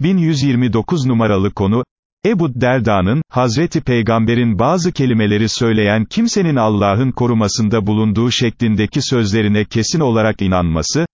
1129 numaralı konu, Ebu Derda'nın, Hazreti Peygamber'in bazı kelimeleri söyleyen kimsenin Allah'ın korumasında bulunduğu şeklindeki sözlerine kesin olarak inanması,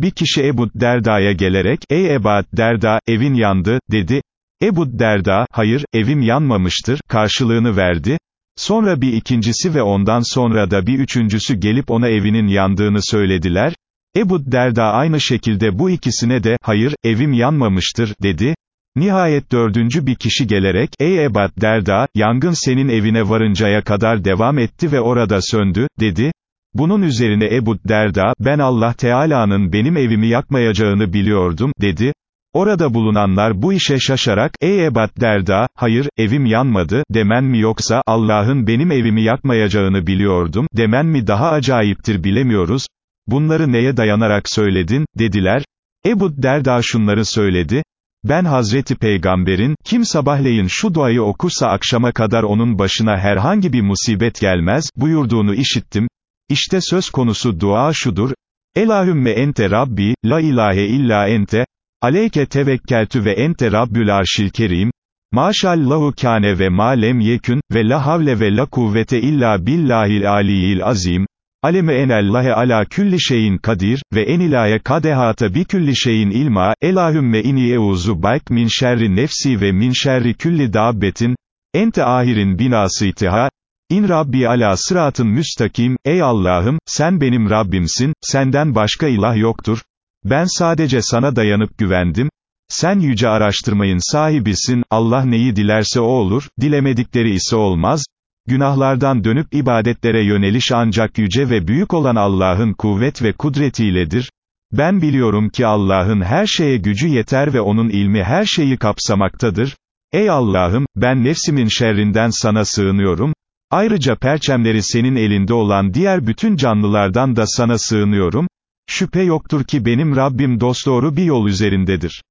bir kişi Ebu Derda'ya gelerek, ey Ebu Derda, evin yandı, dedi, Ebu Derda, hayır, evim yanmamıştır, karşılığını verdi, sonra bir ikincisi ve ondan sonra da bir üçüncüsü gelip ona evinin yandığını söylediler, Ebu Derda aynı şekilde bu ikisine de, hayır, evim yanmamıştır, dedi, Nihayet dördüncü bir kişi gelerek, ey Ebat Derda, yangın senin evine varıncaya kadar devam etti ve orada söndü, dedi. Bunun üzerine Ebu Derda, ben Allah Teala'nın benim evimi yakmayacağını biliyordum, dedi. Orada bulunanlar bu işe şaşarak, ey Ebat Derda, hayır, evim yanmadı, demen mi yoksa, Allah'ın benim evimi yakmayacağını biliyordum, demen mi daha acayiptir bilemiyoruz. Bunları neye dayanarak söyledin, dediler. Ebu Derda şunları söyledi, ben Hazreti Peygamber'in, kim sabahleyin şu duayı okursa akşama kadar onun başına herhangi bir musibet gelmez, buyurduğunu işittim. İşte söz konusu dua şudur, Elahümme ente Rabbi, la ilahe illa ente, aleyke tevekkeltü ve ente Rabbül arşil kerim, maşallahu kâne ve ma lem yekün, ve la havle ve la kuvvete illa billahil aliyil azim, Aleme enallahe ala külli şeyin kadir, ve enilaye kadehata bi külli şeyin ilma, elahümme ini euzu bayk min şerri nefsi ve min şerri külli dabbetin, ente ahirin binasıytiha, İn Rabbi ala sıratın müstakim, ey Allah'ım, sen benim Rabbimsin, senden başka ilah yoktur, ben sadece sana dayanıp güvendim, sen yüce araştırmayın sahibisin, Allah neyi dilerse o olur, dilemedikleri ise olmaz, Günahlardan dönüp ibadetlere yöneliş ancak yüce ve büyük olan Allah'ın kuvvet ve kudretiyledir. Ben biliyorum ki Allah'ın her şeye gücü yeter ve onun ilmi her şeyi kapsamaktadır. Ey Allah'ım, ben nefsimin şerrinden sana sığınıyorum. Ayrıca perçemleri senin elinde olan diğer bütün canlılardan da sana sığınıyorum. Şüphe yoktur ki benim Rabbim dosdoğru bir yol üzerindedir.